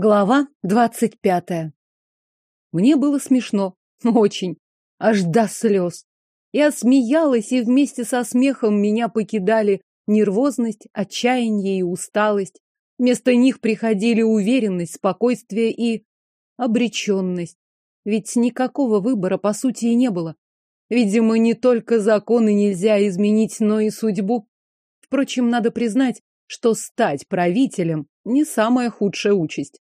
Глава двадцать пятая. Мне было смешно. Очень. Аж до слез. Я смеялась, и вместе со смехом меня покидали нервозность, отчаяние и усталость. Вместо них приходили уверенность, спокойствие и обреченность. Ведь никакого выбора, по сути, и не было. Видимо, не только законы нельзя изменить, но и судьбу. Впрочем, надо признать, что стать правителем не самая худшая участь.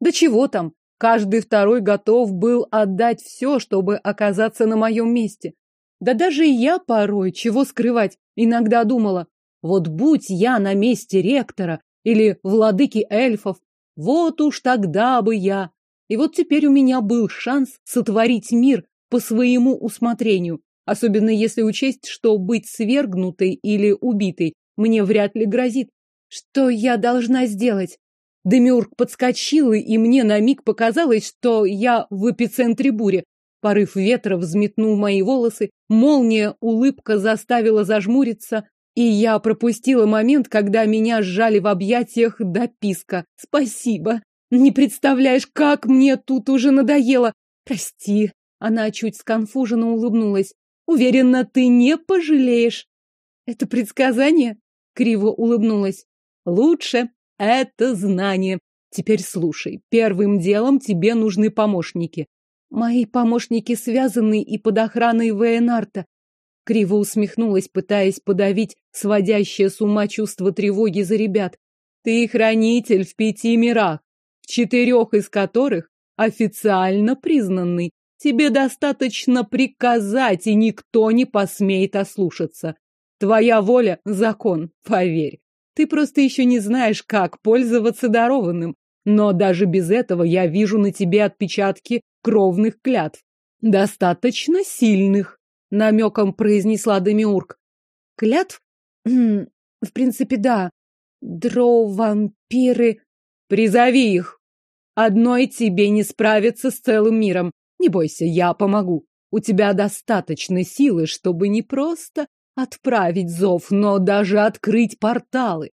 Да чего там, каждый второй готов был отдать все, чтобы оказаться на моем месте. Да даже я порой, чего скрывать, иногда думала, вот будь я на месте ректора или владыки эльфов, вот уж тогда бы я. И вот теперь у меня был шанс сотворить мир по своему усмотрению, особенно если учесть, что быть свергнутой или убитой мне вряд ли грозит. Что я должна сделать? Демиург подскочил, и мне на миг показалось, что я в эпицентре бури. Порыв ветра взметнул мои волосы, молния, улыбка заставила зажмуриться, и я пропустила момент, когда меня сжали в объятиях до писка. Спасибо. Не представляешь, как мне тут уже надоело. Прости. Она чуть сконфуженно улыбнулась. Уверена, ты не пожалеешь. Это предсказание? Криво улыбнулась. Лучше. Это знание. Теперь слушай. Первым делом тебе нужны помощники. Мои помощники связаны и под охраной Вейнарта. Криво усмехнулась, пытаясь подавить сводящее с ума чувство тревоги за ребят. Ты хранитель в пяти мирах, в четырех из которых официально признанный. Тебе достаточно приказать, и никто не посмеет ослушаться. Твоя воля — закон, поверь. Ты просто еще не знаешь, как пользоваться дарованным. Но даже без этого я вижу на тебе отпечатки кровных клятв. Достаточно сильных, намеком произнесла Демиург. Клятв? В принципе, да. Дроу-вампиры. Призови их. Одной тебе не справиться с целым миром. Не бойся, я помогу. У тебя достаточно силы, чтобы не просто отправить зов, но даже открыть порталы.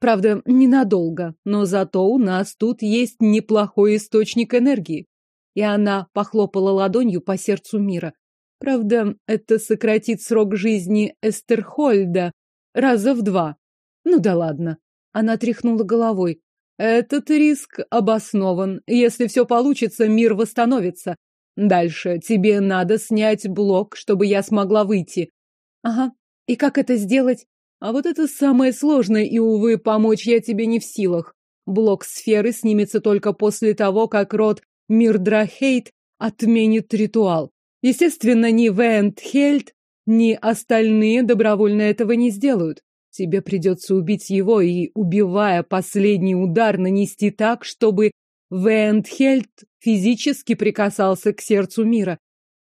Правда, ненадолго, но зато у нас тут есть неплохой источник энергии. И она похлопала ладонью по сердцу мира. Правда, это сократит срок жизни Эстерхольда раза в два. Ну да ладно. Она тряхнула головой. Этот риск обоснован. Если все получится, мир восстановится. Дальше тебе надо снять блок, чтобы я смогла выйти. Ага. И как это сделать? А вот это самое сложное, и, увы, помочь я тебе не в силах. Блок сферы снимется только после того, как род Мирдрахейт отменит ритуал. Естественно, ни Вентхельд, ни остальные добровольно этого не сделают. Тебе придется убить его и, убивая последний удар, нанести так, чтобы Вентхельд физически прикасался к сердцу мира.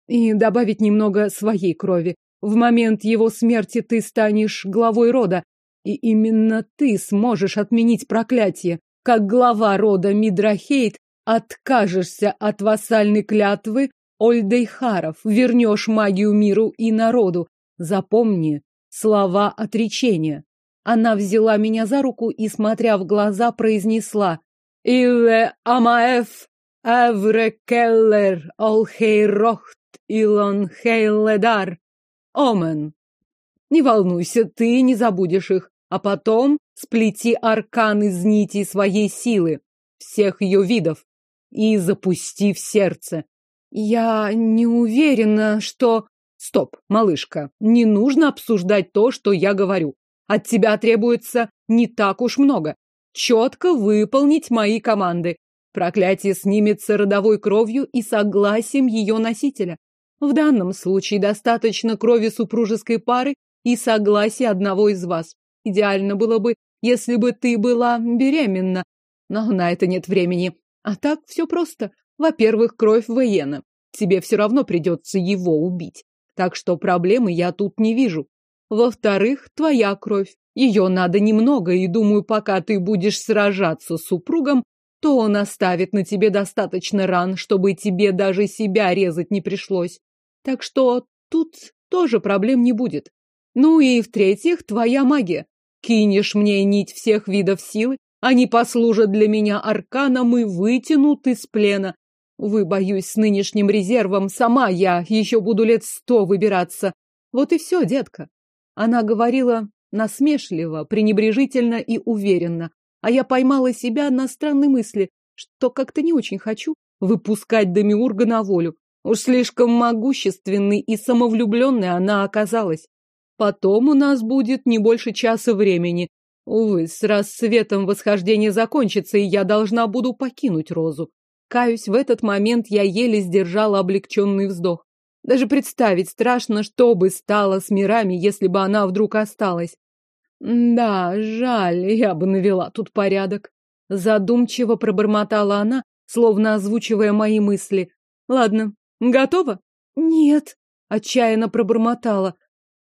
И добавить немного своей крови. В момент его смерти ты станешь главой рода, и именно ты сможешь отменить проклятие. Как глава рода Мидрахейт откажешься от вассальной клятвы Ольдейхаров, вернешь магию миру и народу. Запомни слова отречения. Она взяла меня за руку и, смотря в глаза, произнесла «Илле Амаэф Эврекеллер Олхейрохт Илон Хейледар». Омен. Не волнуйся, ты не забудешь их. А потом сплети аркан из нитей своей силы, всех ее видов, и запусти в сердце. Я не уверена, что... Стоп, малышка, не нужно обсуждать то, что я говорю. От тебя требуется не так уж много. Четко выполнить мои команды. Проклятие снимется родовой кровью и согласием ее носителя. В данном случае достаточно крови супружеской пары и согласия одного из вас. Идеально было бы, если бы ты была беременна, но на это нет времени. А так все просто. Во-первых, кровь Вейена. Тебе все равно придется его убить. Так что проблемы я тут не вижу. Во-вторых, твоя кровь. Ее надо немного, и думаю, пока ты будешь сражаться с супругом, то он оставит на тебе достаточно ран, чтобы тебе даже себя резать не пришлось. Так что тут тоже проблем не будет. Ну и в-третьих, твоя магия. Кинешь мне нить всех видов силы, Они послужат для меня арканом и вытянут из плена. Вы, боюсь, с нынешним резервом сама я еще буду лет сто выбираться. Вот и все, детка. Она говорила насмешливо, пренебрежительно и уверенно, а я поймала себя на странной мысли, что как-то не очень хочу выпускать Демиурга на волю. Уж слишком могущественной и самовлюбленной она оказалась. Потом у нас будет не больше часа времени. Увы, с рассветом восхождение закончится, и я должна буду покинуть Розу. Каюсь, в этот момент я еле сдержала облегченный вздох. Даже представить страшно, что бы стало с мирами, если бы она вдруг осталась. Да, жаль, я бы навела тут порядок. Задумчиво пробормотала она, словно озвучивая мои мысли. Ладно, готова? Нет, отчаянно пробормотала.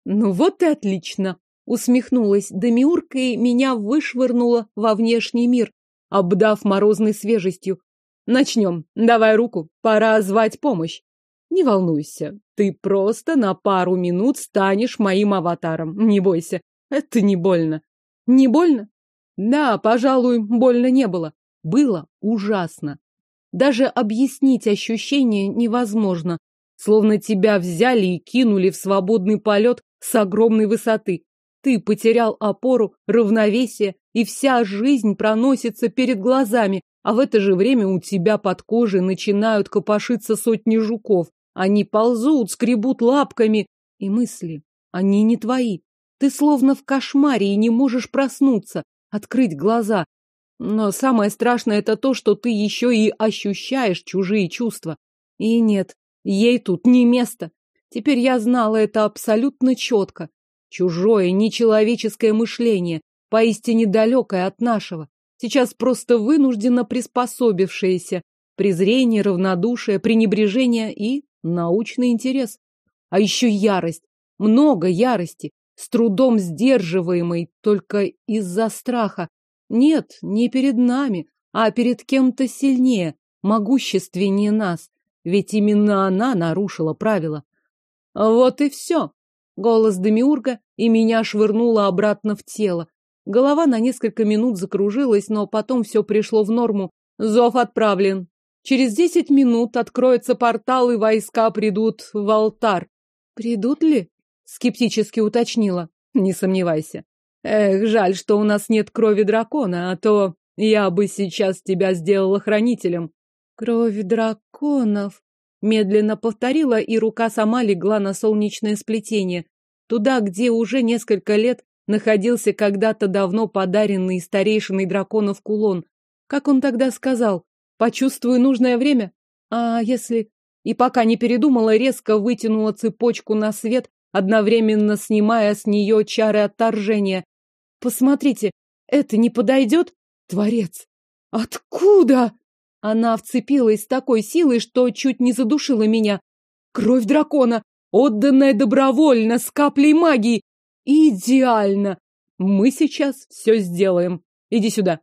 Ну вот и отлично. Усмехнулась Демиурка и меня вышвырнула во внешний мир, обдав морозной свежестью. Начнем. Давай руку. Пора звать помощь. Не волнуйся. Ты просто на пару минут станешь моим аватаром. Не бойся. Это не больно. Не больно? Да, пожалуй, больно не было. Было ужасно. Даже объяснить ощущение невозможно. Словно тебя взяли и кинули в свободный полет с огромной высоты. Ты потерял опору, равновесие, и вся жизнь проносится перед глазами, а в это же время у тебя под кожей начинают копошиться сотни жуков. Они ползут, скребут лапками. И мысли, они не твои. Ты словно в кошмаре и не можешь проснуться, открыть глаза. Но самое страшное это то, что ты еще и ощущаешь чужие чувства. И нет, ей тут не место. Теперь я знала это абсолютно четко. Чужое, нечеловеческое мышление, поистине далекое от нашего сейчас просто вынужденно приспособившееся. Презрение, равнодушие, пренебрежение и научный интерес. А еще ярость. Много ярости, с трудом сдерживаемой только из-за страха. Нет, не перед нами, а перед кем-то сильнее, могущественнее нас. Ведь именно она нарушила правила. Вот и все. Голос Демиурга, и меня швырнуло обратно в тело. Голова на несколько минут закружилась, но потом все пришло в норму. Зов отправлен. Через десять минут откроется портал, и войска придут в алтар. Придут ли? Скептически уточнила. Не сомневайся. Эх, жаль, что у нас нет крови дракона, а то я бы сейчас тебя сделала хранителем. Кровь драконов. Медленно повторила, и рука сама легла на солнечное сплетение. Туда, где уже несколько лет находился когда-то давно подаренный старейшиной драконов кулон. Как он тогда сказал? Почувствую нужное время? А если... И пока не передумала, резко вытянула цепочку на свет, одновременно снимая с нее чары отторжения. Посмотрите, это не подойдет? Творец! Откуда? Она вцепилась с такой силой, что чуть не задушила меня. Кровь дракона, отданная добровольно, с каплей магии. Идеально! Мы сейчас все сделаем. Иди сюда.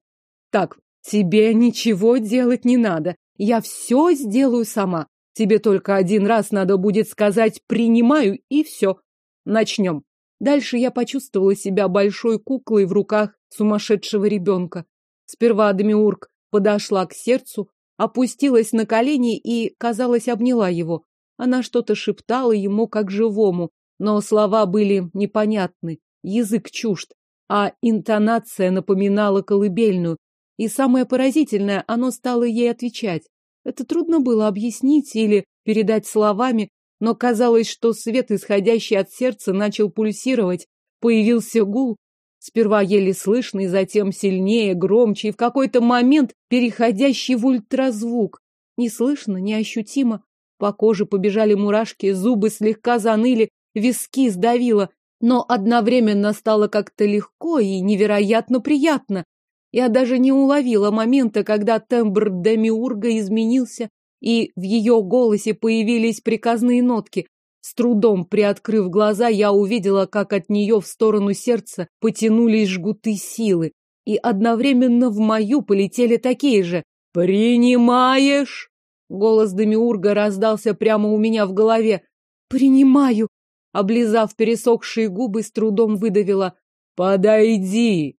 Так, тебе ничего делать не надо. Я все сделаю сама. Тебе только один раз надо будет сказать «принимаю» и все. Начнем. Дальше я почувствовала себя большой куклой в руках сумасшедшего ребенка. Сперва Демиург подошла к сердцу, опустилась на колени и, казалось, обняла его. Она что-то шептала ему как живому, но слова были непонятны, язык чужд, а интонация напоминала колыбельную. И самое поразительное, оно стало ей отвечать. Это трудно было объяснить или передать словами, но казалось, что свет, исходящий от сердца, начал пульсировать, появился гул, сперва еле слышный, затем сильнее, громче и в какой-то момент переходящий в ультразвук. Не слышно, неощутимо. По коже побежали мурашки, зубы слегка заныли, виски сдавило, но одновременно стало как-то легко и невероятно приятно. Я даже не уловила момента, когда тембр Демиурга изменился, и в ее голосе появились приказные нотки. С трудом приоткрыв глаза, я увидела, как от нее в сторону сердца потянулись жгуты силы, и одновременно в мою полетели такие же. «Принимаешь?» Голос Демиурга раздался прямо у меня в голове. «Принимаю!» облизав пересохшие губы, с трудом выдавила «Подойди!».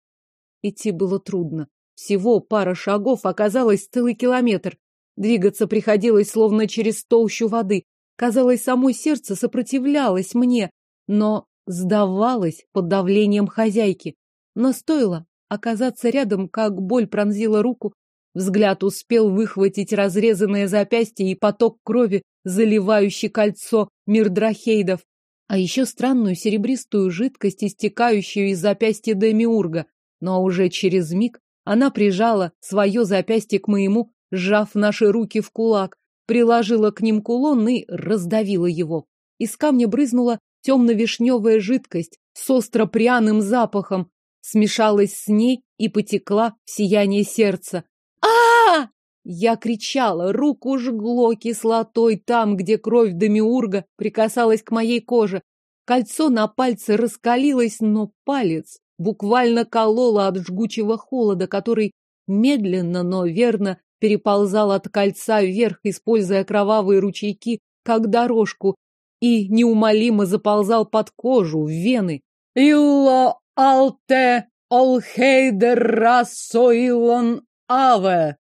Идти было трудно. Всего пара шагов оказалось целый километр. Двигаться приходилось словно через толщу воды. Казалось, само сердце сопротивлялось мне, но сдавалось под давлением хозяйки. Но стоило оказаться рядом, как боль пронзила руку, взгляд успел выхватить разрезанное запястье и поток крови, заливающий кольцо мирдрахейдов, а еще странную серебристую жидкость, истекающую из запястья Демиурга. Но уже через миг она прижала свое запястье к моему, сжав наши руки в кулак, приложила к ним кулон и раздавила его. Из камня брызнула темно-вишневая жидкость с остро-пряным запахом, смешалась с ней и потекла в сияние сердца. а, Я кричала, руку жгло кислотой там, где кровь Демиурга прикасалась к моей коже. Кольцо на пальце раскалилось, но палец буквально кололо от жгучего холода, который медленно, но верно переползал от кольца вверх, используя кровавые ручейки как дорожку, и неумолимо заползал под кожу, в вены. «Илла алте олхейдер рассоилон аве!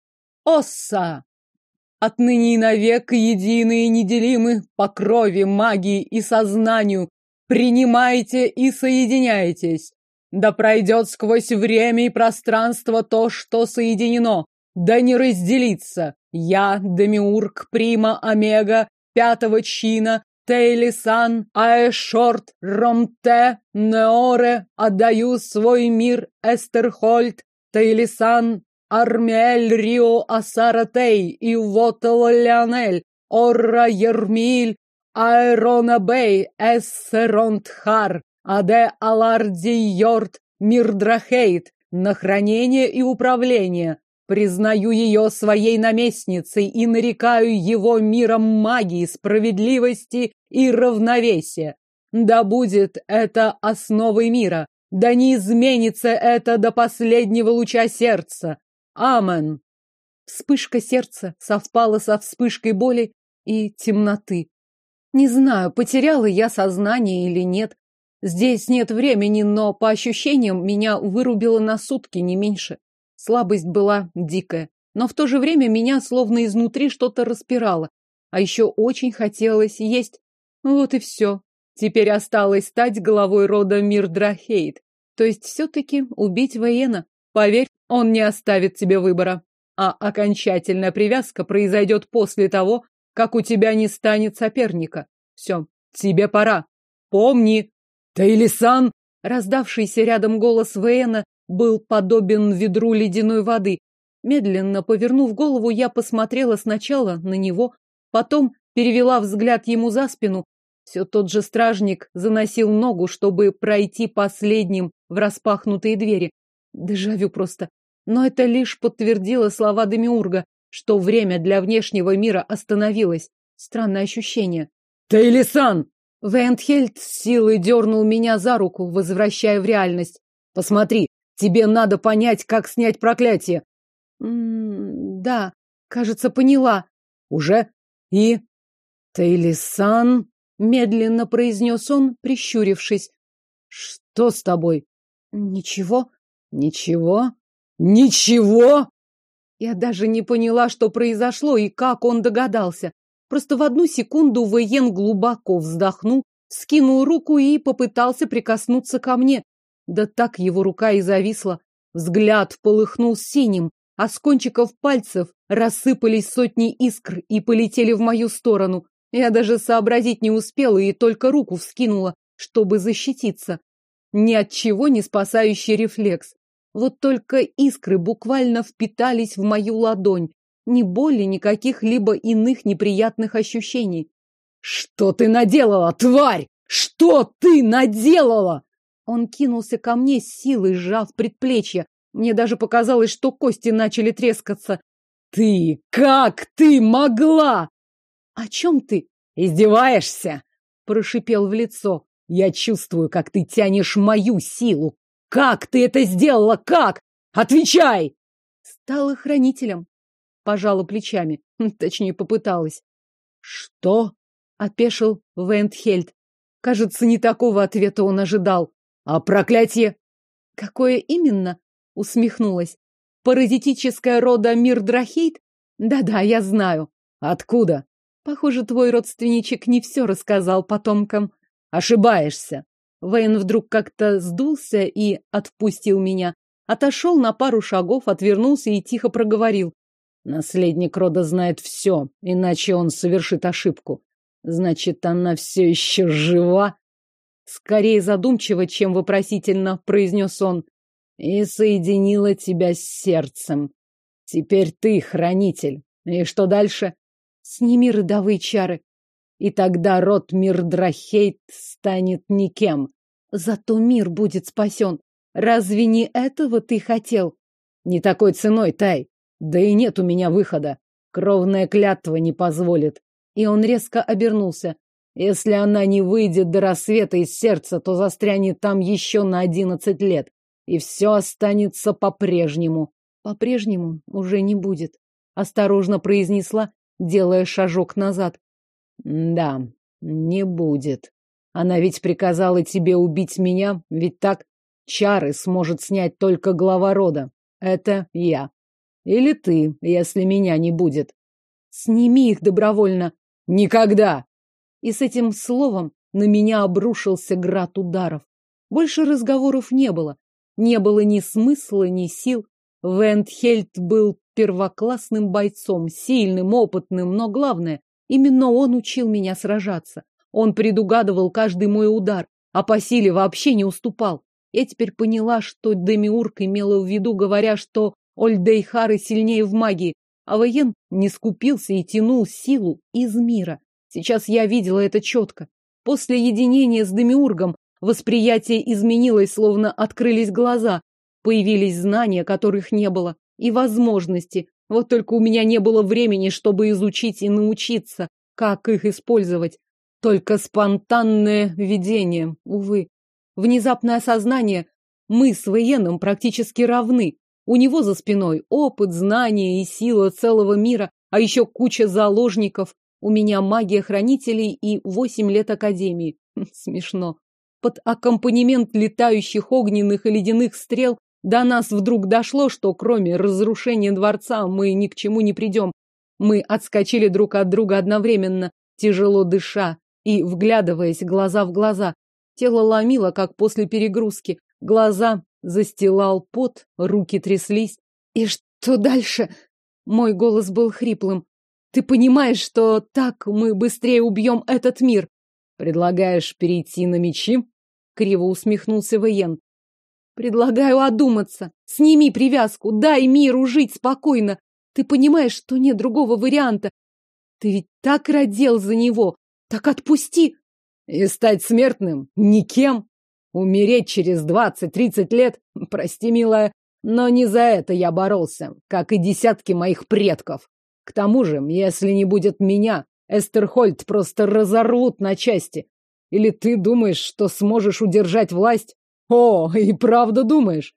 Осса!» Отныне и навек единые и неделимы по крови, магии и сознанию. Принимайте и соединяйтесь. Да пройдет сквозь время и пространство то, что соединено. Да не разделится. Я, Демиург, Прима, Омега, пятого чина, Тейлисан, Аэшорт, Ромте, Неоре, отдаю свой мир Эстерхольд, Тейлисан, Армель, Рио, Асара Тей, Ивотова Леонель, Орра Ермиль, Аэрона Бей, Эссеронтхар, Аде Аларди Йорт, Мирдрахейт, на хранение и управление. Признаю ее своей наместницей и нарекаю его миром магии, справедливости и равновесия. Да будет это основой мира, да не изменится это до последнего луча сердца. Амен. Вспышка сердца совпала со вспышкой боли и темноты. Не знаю, потеряла я сознание или нет. Здесь нет времени, но по ощущениям меня вырубило на сутки, не меньше. Слабость была дикая, но в то же время меня словно изнутри что-то распирало. А еще очень хотелось есть. Вот и все. Теперь осталось стать главой рода Мирдрахейд. То есть все-таки убить Вейена. Поверь, он не оставит тебе выбора. А окончательная привязка произойдет после того, как у тебя не станет соперника. Все, тебе пора. Помни. Таилисан! Раздавшийся рядом голос Вейена был подобен ведру ледяной воды. Медленно повернув голову, я посмотрела сначала на него, потом перевела взгляд ему за спину. Все тот же стражник заносил ногу, чтобы пройти последним в распахнутые двери. Дежавю просто. Но это лишь подтвердило слова Демиурга, что время для внешнего мира остановилось. Странное ощущение. «Тейлисан!» Вентхельд с силой дернул меня за руку, возвращая в реальность. «Посмотри, Тебе надо понять, как снять проклятие. М да, кажется, поняла. Уже? И? Тейлисан, медленно произнес он, прищурившись. Что с тобой? Ничего. Ничего? Ничего? Я даже не поняла, что произошло и как он догадался. Просто в одну секунду Воен глубоко вздохнул, скинул руку и попытался прикоснуться ко мне. Да так его рука и зависла. Взгляд полыхнул синим, а с кончиков пальцев рассыпались сотни искр и полетели в мою сторону. Я даже сообразить не успела и только руку вскинула, чтобы защититься. Ни от чего не спасающий рефлекс. Вот только искры буквально впитались в мою ладонь. Ни боли, ни каких-либо иных неприятных ощущений. «Что ты наделала, тварь? Что ты наделала?» Он кинулся ко мне с силой, сжав предплечье. Мне даже показалось, что кости начали трескаться. «Ты! Как ты могла?» «О чем ты?» «Издеваешься?» Прошипел в лицо. «Я чувствую, как ты тянешь мою силу. Как ты это сделала? Как? Отвечай!» Стала хранителем. Пожала плечами. Точнее, попыталась. «Что?» — опешил Вентхельд. Кажется, не такого ответа он ожидал. А проклятие? Какое именно? Усмехнулась. паразитическая рода Мирдрахейт? Да-да, я знаю. Откуда? Похоже, твой родственничек не все рассказал потомкам. Ошибаешься. Вейн вдруг как-то сдулся и отпустил меня. Отошел на пару шагов, отвернулся и тихо проговорил. Наследник рода знает все, иначе он совершит ошибку. Значит, она все еще жива? Скорее задумчиво, чем вопросительно, произнес он. И соединила тебя с сердцем. Теперь ты хранитель. И что дальше? Сними родовые чары. И тогда род Мирдрахейт станет никем. Зато мир будет спасен. Разве не этого ты хотел? Не такой ценой, Тай. Да и нет у меня выхода. Кровная клятва не позволит. И он резко обернулся. Если она не выйдет до рассвета из сердца, то застрянет там еще на одиннадцать лет. И все останется по-прежнему. По-прежнему уже не будет. Осторожно произнесла, делая шажок назад. Да, не будет. Она ведь приказала тебе убить меня, ведь так? Чары сможет снять только глава рода. Это я. Или ты, если меня не будет. Сними их добровольно. Никогда. И с этим словом на меня обрушился град ударов. Больше разговоров не было. Не было ни смысла, ни сил. Вентхельд был первоклассным бойцом, сильным, опытным, но главное, именно он учил меня сражаться. Он предугадывал каждый мой удар, а по силе вообще не уступал. Я теперь поняла, что Демиург имела в виду, говоря, что Ольдейхары сильнее в магии, а воен не скупился и тянул силу из мира. Сейчас я видела это четко. После единения с Демиургом восприятие изменилось, словно открылись глаза, появились знания, которых не было, и возможности. Вот только у меня не было времени, чтобы изучить и научиться, как их использовать. Только спонтанное видение, увы. Внезапное осознание, мы с военным практически равны. У него за спиной опыт, знания и сила целого мира, а еще куча заложников. У меня магия хранителей и восемь лет академии. Хм, смешно. Под аккомпанемент летающих огненных и ледяных стрел до нас вдруг дошло, что кроме разрушения дворца мы ни к чему не придем. Мы отскочили друг от друга одновременно, тяжело дыша и вглядываясь глаза в глаза. Тело ломило, как после перегрузки. Глаза застилал пот, руки тряслись. И что дальше? Мой голос был хриплым. Ты понимаешь, что так мы быстрее убьем этот мир? Предлагаешь перейти на мечи? Криво усмехнулся Воен. Предлагаю одуматься. Сними привязку, дай миру жить спокойно. Ты понимаешь, что нет другого варианта. Ты ведь так родил за него. Так отпусти. И стать смертным? Никем? Умереть через двадцать-тридцать лет? Прости, милая, но не за это я боролся, как и десятки моих предков. К тому же, если не будет меня, Эстерхольд просто разорвут на части. Или ты думаешь, что сможешь удержать власть? О, и правда думаешь?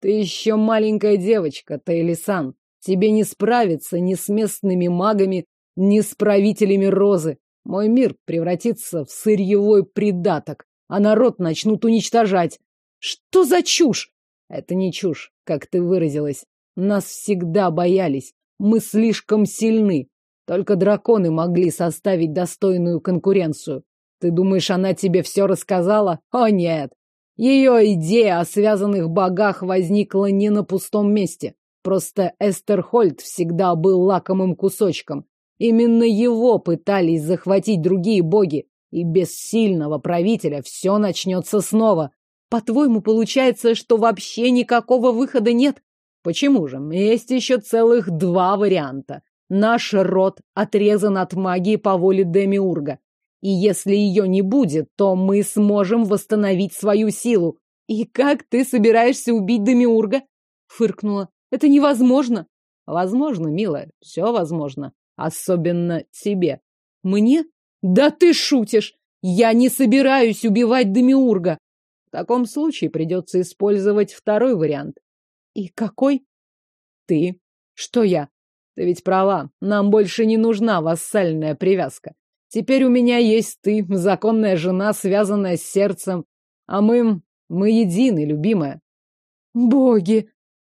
Ты еще маленькая девочка, Тейлисан. Тебе не справиться ни с местными магами, ни с правителями Розы. Мой мир превратится в сырьевой придаток а народ начнут уничтожать. Что за чушь? Это не чушь, как ты выразилась. Нас всегда боялись. Мы слишком сильны. Только драконы могли составить достойную конкуренцию. Ты думаешь, она тебе все рассказала? О, нет. Ее идея о связанных богах возникла не на пустом месте. Просто Эстерхольд всегда был лакомым кусочком. Именно его пытались захватить другие боги и без сильного правителя все начнется снова. По-твоему, получается, что вообще никакого выхода нет? Почему же? Есть еще целых два варианта. Наш род отрезан от магии по воле Демиурга. И если ее не будет, то мы сможем восстановить свою силу. И как ты собираешься убить Демиурга? Фыркнула. Это невозможно. Возможно, милая, все возможно. Особенно тебе. Мне? Да ты шутишь! Я не собираюсь убивать Демиурга. В таком случае придется использовать второй вариант. И какой? Ты. Что я? Ты ведь права. Нам больше не нужна вассальная привязка. Теперь у меня есть ты, законная жена, связанная с сердцем. А мы... мы едины, любимая. Боги!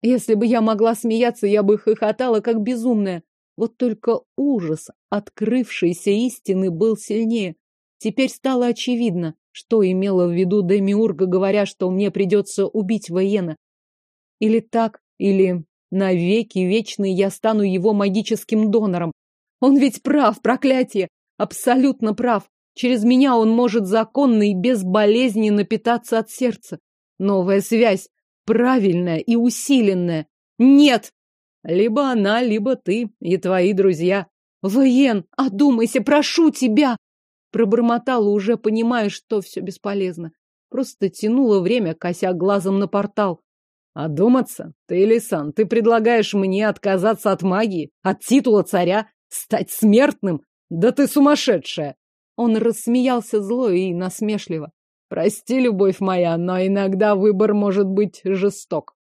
Если бы я могла смеяться, я бы хохотала, как безумная. Вот только ужас открывшейся истины был сильнее. Теперь стало очевидно, что имела в виду Демиурга, говоря, что мне придется убить Воена. Или так, или навеки вечные я стану его магическим донором. Он ведь прав, проклятие, абсолютно прав. Через меня он может законно и безболезненно питаться от сердца. Новая связь, правильная и усиленная. Нет! Либо она, либо ты и твои друзья. Воен, одумайся, прошу тебя! Пробормотала, уже понимая, что все бесполезно. Просто тянула время, кося глазом на портал. Одуматься? Ты, Лисан, ты предлагаешь мне отказаться от магии, от титула царя, стать смертным? Да ты сумасшедшая! Он рассмеялся зло и насмешливо. Прости, любовь моя, но иногда выбор может быть жесток.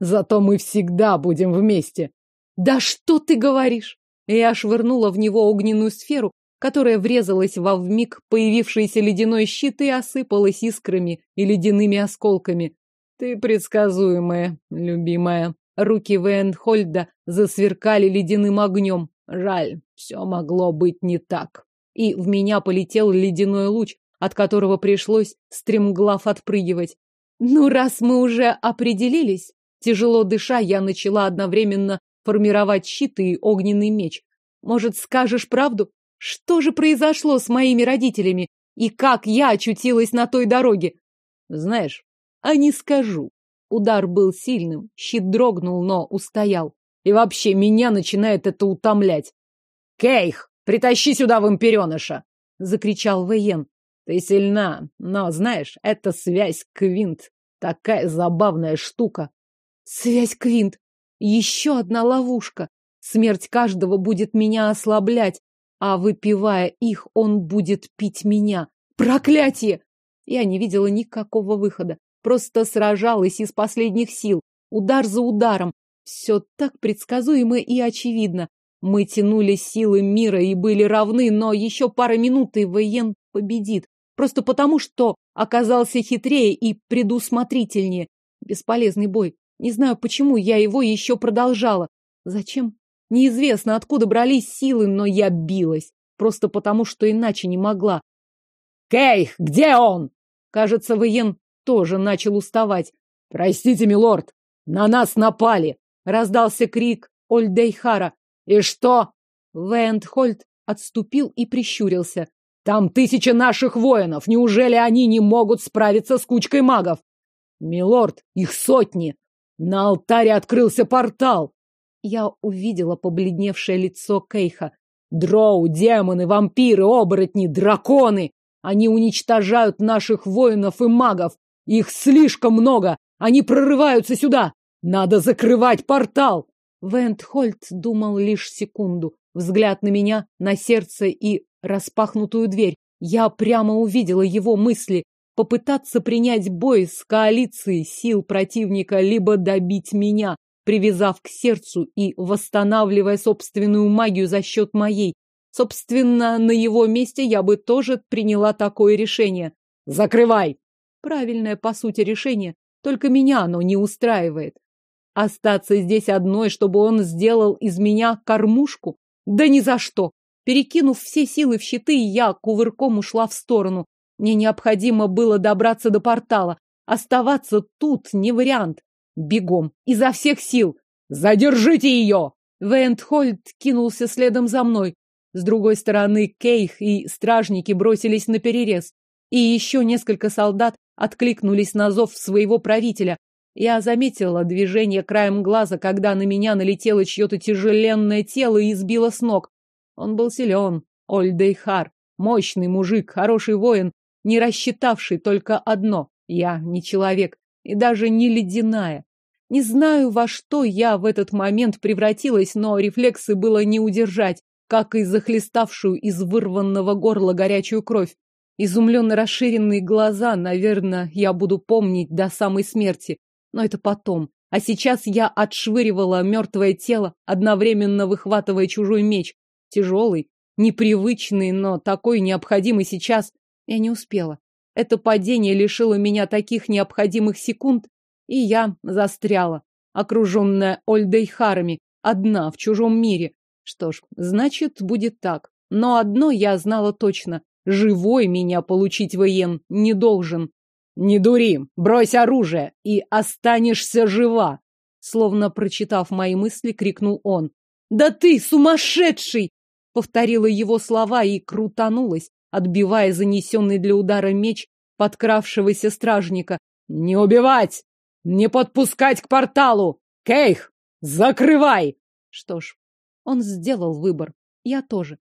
Зато мы всегда будем вместе. Да что ты говоришь? Я швырнула в него огненную сферу, которая врезалась во вмиг появившийся ледяной щит и осыпалась искрами и ледяными осколками. Ты предсказуемая, любимая. Руки Вейнхольда засверкали ледяным огнем. Жаль, все могло быть не так. И в меня полетел ледяной луч, от которого пришлось стремглав отпрыгивать. Ну, раз мы уже определились, тяжело дыша, я начала одновременно формировать щит и огненный меч. Может, скажешь правду? Что же произошло с моими родителями? И как я очутилась на той дороге? Знаешь, а не скажу. Удар был сильным, щит дрогнул, но устоял. И вообще меня начинает это утомлять. «Кейх, притащи сюда вампиреныша!» — закричал Вейен. «Ты сильна, но, знаешь, это связь Квинт. Такая забавная штука». «Связь Квинт! Еще одна ловушка. Смерть каждого будет меня ослаблять, а выпивая их, он будет пить меня. Проклятие! Я не видела никакого выхода. Просто сражалась из последних сил. Удар за ударом. Все так предсказуемо и очевидно. Мы тянули силы мира и были равны, но еще пара минут, и Воен победит. Просто потому, что оказался хитрее и предусмотрительнее. Бесполезный бой. Не знаю, почему я его еще продолжала. Зачем? Неизвестно, откуда брались силы, но я билась. Просто потому, что иначе не могла. «Кейх, где он?» Кажется, Виен тоже начал уставать. «Простите, милорд, на нас напали!» Раздался крик Ольдейхара. «И что?» Вентхольд отступил и прищурился. «Там тысяча наших воинов! Неужели они не могут справиться с кучкой магов?» «Милорд, их сотни! На алтаре открылся портал!» Я увидела побледневшее лицо Кейха. Дроу, демоны, вампиры, оборотни, драконы! Они уничтожают наших воинов и магов! Их слишком много! Они прорываются сюда! Надо закрывать портал! Вентхольд думал лишь секунду. Взгляд на меня, на сердце и распахнутую дверь. Я прямо увидела его мысли. Попытаться принять бой с коалицией сил противника, либо добить меня привязав к сердцу и восстанавливая собственную магию за счет моей. Собственно, на его месте я бы тоже приняла такое решение. «Закрывай!» Правильное, по сути, решение, только меня оно не устраивает. Остаться здесь одной, чтобы он сделал из меня кормушку? Да ни за что! Перекинув все силы в щиты, я кувырком ушла в сторону. Мне необходимо было добраться до портала. Оставаться тут не вариант. Бегом, изо всех сил. Задержите ее! Вентхольд кинулся следом за мной. С другой стороны Кейх и стражники бросились на перерез. И еще несколько солдат откликнулись на зов своего правителя. Я заметила движение краем глаза, когда на меня налетело чье-то тяжеленное тело и сбило с ног. Он был силен, Ольдейхар, мощный мужик, хороший воин, не рассчитавший только одно. Я не человек и даже не ледяная. Не знаю, во что я в этот момент превратилась, но рефлексы было не удержать, как и захлеставшую из вырванного горла горячую кровь. Изумленно расширенные глаза, наверное, я буду помнить до самой смерти. Но это потом. А сейчас я отшвыривала мертвое тело, одновременно выхватывая чужой меч. Тяжелый, непривычный, но такой необходимый сейчас. Я не успела. Это падение лишило меня таких необходимых секунд, и я застряла. окруженная Ольдейхарами, одна в чужом мире. Что ж, значит, будет так. Но одно я знала точно. Живой меня получить воен не должен. Не дури, брось оружие, и останешься жива. Словно прочитав мои мысли, крикнул он. Да ты сумасшедший! Повторила его слова и крутанулась, отбивая занесенный для удара меч подкравшегося стражника. Не убивать! Не подпускать к порталу! Кейх, закрывай! Что ж, он сделал выбор. Я тоже.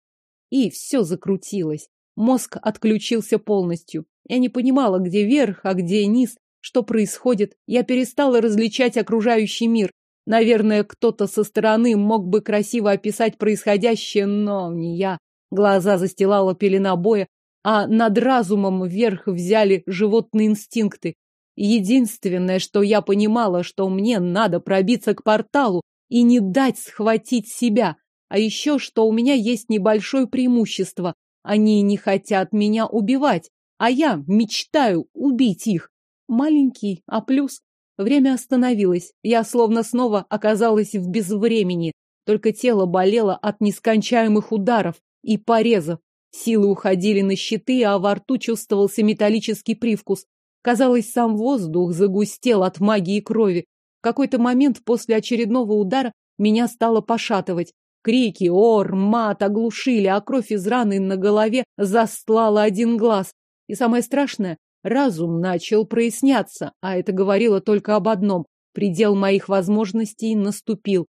И все закрутилось. Мозг отключился полностью. Я не понимала, где верх, а где низ, что происходит. Я перестала различать окружающий мир. Наверное, кто-то со стороны мог бы красиво описать происходящее, но не я. Глаза застилала пелена боя, а над разумом вверх взяли животные инстинкты. Единственное, что я понимала, что мне надо пробиться к порталу и не дать схватить себя. А еще, что у меня есть небольшое преимущество. Они не хотят меня убивать, а я мечтаю убить их. Маленький, а плюс. Время остановилось. Я словно снова оказалась в безвремени. Только тело болело от нескончаемых ударов и порезов. Силы уходили на щиты, а во рту чувствовался металлический привкус. Казалось, сам воздух загустел от магии крови. В какой-то момент после очередного удара меня стало пошатывать. Крики, ор, мат оглушили, а кровь из раны на голове застлала один глаз. И самое страшное, разум начал проясняться, а это говорило только об одном. Предел моих возможностей наступил.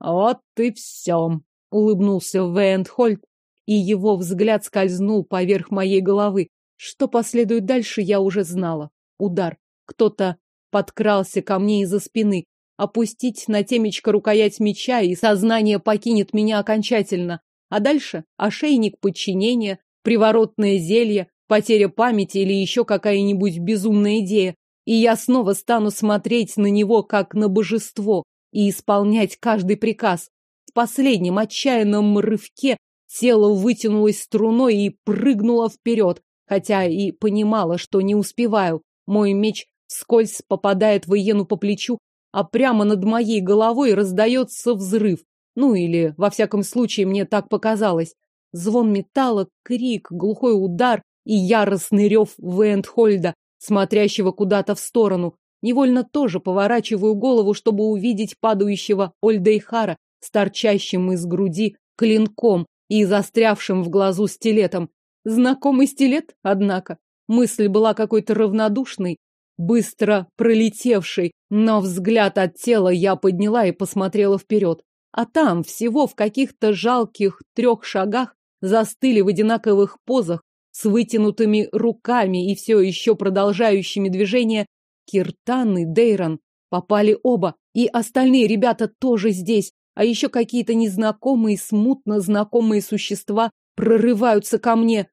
Вот и все, улыбнулся Вейндхольд, и его взгляд скользнул поверх моей головы. Что последует дальше, я уже знала. Удар. Кто-то подкрался ко мне из-за спины. Опустить на темечко рукоять меча, и сознание покинет меня окончательно. А дальше ошейник подчинения, приворотное зелье, потеря памяти или еще какая-нибудь безумная идея. И я снова стану смотреть на него как на божество и исполнять каждый приказ. В последнем отчаянном рывке тело вытянулось струной и прыгнуло вперед, хотя и понимала, что не успеваю. Мой меч скользь попадает в Иену по плечу, а прямо над моей головой раздается взрыв. Ну или, во всяком случае, мне так показалось. Звон металла, крик, глухой удар и яростный рев Вентхольда, смотрящего куда-то в сторону. Невольно тоже поворачиваю голову, чтобы увидеть падающего Ольдейхара с торчащим из груди клинком и застрявшим в глазу стилетом. Знакомый стилет, однако. Мысль была какой-то равнодушной, быстро пролетевшей, но взгляд от тела я подняла и посмотрела вперед. А там, всего в каких-то жалких трех шагах, застыли в одинаковых позах, с вытянутыми руками и все еще продолжающими движения, Киртан и Дейрон. Попали оба, и остальные ребята тоже здесь, а еще какие-то незнакомые, смутно знакомые существа прорываются ко мне.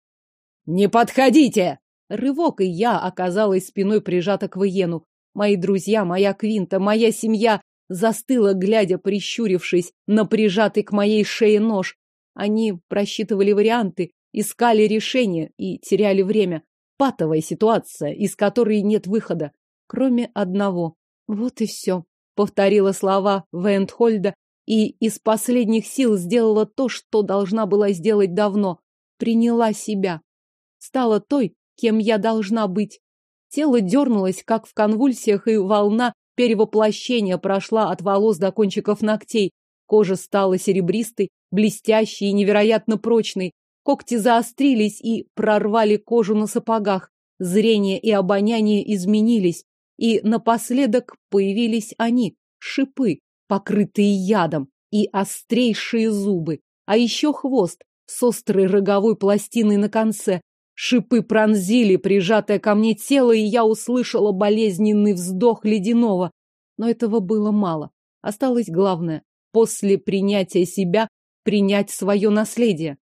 «Не подходите!» Рывок, и я оказалась спиной прижата к Виену. Мои друзья, моя Квинта, моя семья застыла, глядя, прищурившись на прижатый к моей шее нож. Они просчитывали варианты, искали решения и теряли время. Патовая ситуация, из которой нет выхода, кроме одного. Вот и все. Повторила слова Вентхольда и из последних сил сделала то, что должна была сделать давно. Приняла себя. Стала той, кем я должна быть. Тело дернулось, как в конвульсиях, и волна перевоплощения прошла от волос до кончиков ногтей. Кожа стала серебристой, блестящей и невероятно прочной. Когти заострились и прорвали кожу на сапогах. Зрение и обоняние изменились. И напоследок появились они, шипы, покрытые ядом, и острейшие зубы. А еще хвост с острой роговой пластиной на конце, Шипы пронзили прижатое ко мне тело, и я услышала болезненный вздох ледяного. Но этого было мало. Осталось главное — после принятия себя принять свое наследие.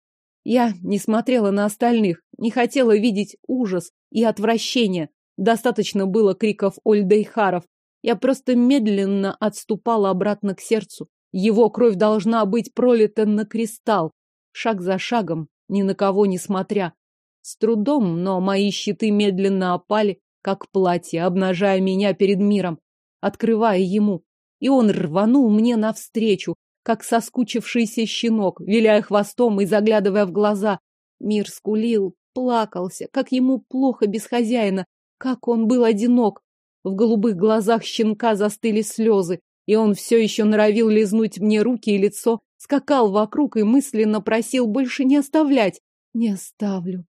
Я не смотрела на остальных, не хотела видеть ужас и отвращение. Достаточно было криков Ольдейхаров. Я просто медленно отступала обратно к сердцу. Его кровь должна быть пролита на кристалл, шаг за шагом, ни на кого не смотря. С трудом, но мои щиты медленно опали, как платье, обнажая меня перед миром, открывая ему. и он рванул мне навстречу, как соскучившийся щенок, виляя хвостом и заглядывая в глаза. Мир скулил, плакался, как ему плохо без хозяина, как он был одинок. В голубых глазах щенка застыли слезы, и он все еще норовил лизнуть мне руки и лицо, скакал вокруг и мысленно просил больше не оставлять. Не оставлю.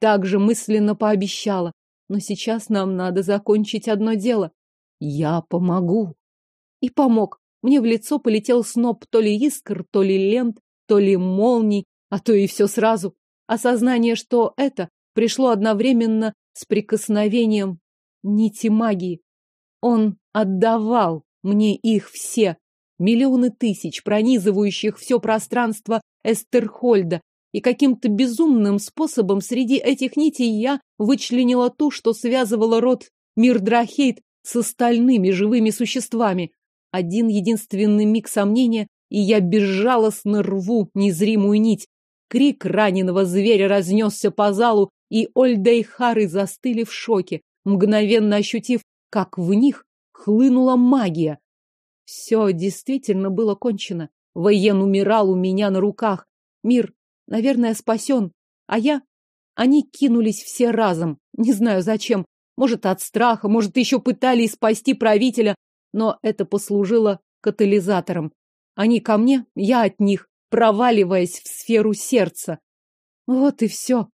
Также мысленно пообещала. Но сейчас нам надо закончить одно дело. Я помогу. И помог. Мне в лицо полетел сноп то ли искр, то ли лент, то ли молний, а то и все сразу. Осознание, что это пришло одновременно с прикосновением нити магии. Он отдавал мне их все. Миллионы тысяч, пронизывающих все пространство Эстерхольда, и каким-то безумным способом среди этих нитей я вычленила ту, что связывала род Мирдрахейт с остальными живыми существами. Один единственный миг сомнения, и я безжалостно рву незримую нить. Крик раненого зверя разнесся по залу, и Ольда и Хары застыли в шоке, мгновенно ощутив, как в них хлынула магия. Все действительно было кончено. Воен умирал у меня на руках. Мир Наверное, спасен. А я? Они кинулись все разом. Не знаю зачем. Может, от страха, может, еще пытались спасти правителя. Но это послужило катализатором. Они ко мне, я от них, проваливаясь в сферу сердца. Вот и все.